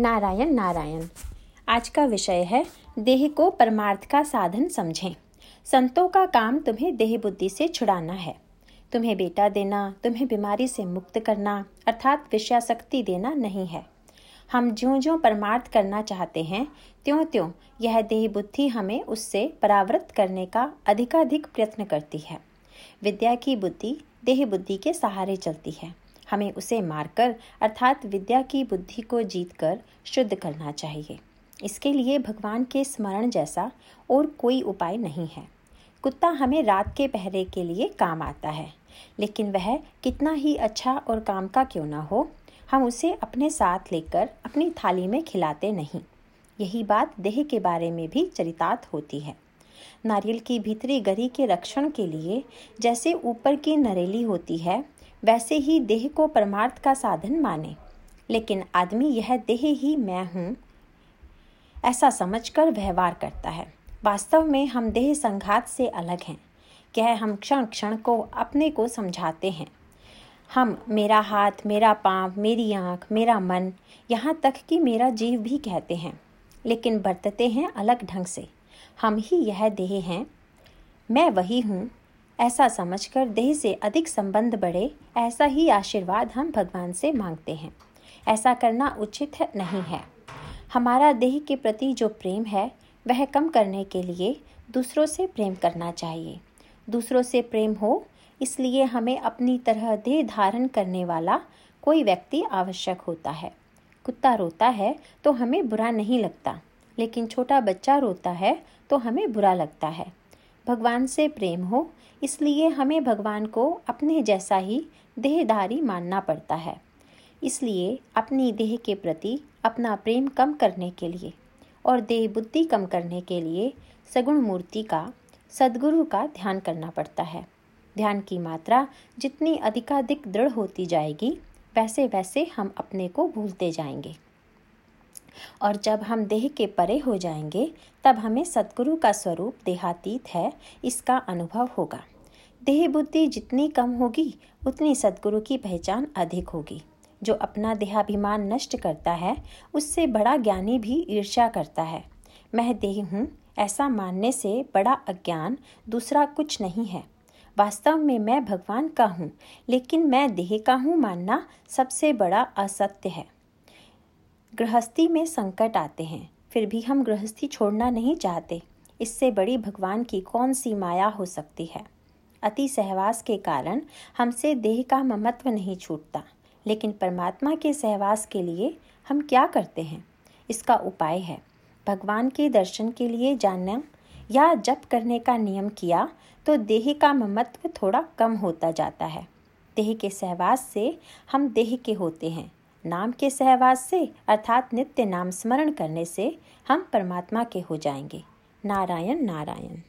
नारायण नारायण। आज का विषय है, देह को परमार्थ का साधन समझें। संतों का काम तुम्हें देह बुद्धि से छुड़ाना है। तुम्हें बेटा देना, तुम्हें बीमारी से मुक्त करना, अर्थात विषयाशक्ति देना नहीं है। हम ज्यों ज्यों परमार्थ करना चाहते हैं त्यों त्यों यह देह बुद्धि हमें उससे परावृत करने का अधिकाधिक प्रयत्न करती है। विद्या की बुद्धि देह बुद्धि के सहारे चलती है। हमें उसे मारकर, अर्थात विद्या की बुद्धि को जीतकर, शुद्ध करना चाहिए। इसके लिए भगवान के स्मरण जैसा और कोई उपाय नहीं है। कुत्ता हमें रात के पहरे के लिए काम आता है, लेकिन वह कितना ही अच्छा और काम का क्यों ना हो, हम उसे अपने साथ लेकर अपनी थाली में खिलाते नहीं। यही बात देह के बारे में भी चरितार्थ होती है। नारियल की भीतरी गरी के रक्षण के लिए जैसे ऊपर की नरेली होती है वैसे ही देह को परमार्थ का साधन माने, लेकिन आदमी यह देह ही मैं हूँ, ऐसा समझकर व्यवहार करता है। वास्तव में हम देह संघात से अलग हैं। क्या हम क्षण क्षण को अपने को समझाते हैं। हम मेरा हाथ, मेरा पाँव, मेरी आँख, मेरा मन, यहाँ तक कि मेरा जीव भी कहते हैं, लेकिन बरतते हैं अलग ढंग से। हम ही यह देह हैं। मैं वही हूँ ऐसा समझकर देह से अधिक संबंध बढ़े, ऐसा ही आशीर्वाद हम भगवान से मांगते हैं। ऐसा करना उचित नहीं है। हमारा देह के प्रति जो प्रेम है, वह कम करने के लिए दूसरों से प्रेम करना चाहिए। दूसरों से प्रेम हो, इसलिए हमें अपनी तरह देह धारण करने वाला कोई व्यक्ति आवश्यक होता है। कुत्ता रोता है तो हमें बुरा नहीं लगता, लेकिन छोटा बच्चा रोता है तो हमें बुरा लगता है। भगवान से प्रेम हो, इसलिए हमें भगवान को अपने जैसा ही देहधारी मानना पड़ता है। इसलिए अपनी देह के प्रति अपना प्रेम कम करने के लिए और देह बुद्धि कम करने के लिए सगुण मूर्ति का, सदगुरु का ध्यान करना पड़ता है। ध्यान की मात्रा जितनी अधिकाधिक दृढ़ होती जाएगी वैसे वैसे हम अपने को भूलते जाएँगे। और जब हम देह के परे हो जाएँगे, तब हमें सदगुरु का स्वरूप देहातीत है, इसका अनुभव होगा। देह बुद्धि जितनी कम होगी, उतनी सदगुरु की पहचान अधिक होगी। जो अपना देहाभिमान नष्ट करता है, उससे बड़ा ज्ञानी भी ईर्ष्या करता है। मैं देह हूँ, ऐसा मानने से बड़ा अज्ञान दूसरा कुछ नहीं है। वास्तव में मैं भगवान का हूँ, लेकिन मैं देह का हूँ मानना सबसे बड़ा असत्य है। गृहस्थी में संकट आते हैं। फिर भी हम गृहस्थी छोड़ना नहीं चाहते। इससे बड़ी भगवान की कौन सी माया हो सकती है? अति सहवास के कारण हमसे देह का ममत्व नहीं छूटता। लेकिन परमात्मा के सहवास के लिए हम क्या करते हैं? इसका उपाय है। भगवान के दर्शन के लिए जानना या जप करने का नियम किया तो देह का ममत्व थोड़ा कम होता जाता है। देह के सहवास से हम देह के होते हैं। नाम के सहवास से, अर्थात नित्य नाम स्मरण करने से, हम परमात्मा के हो जाएँगे। नारायण नारायण।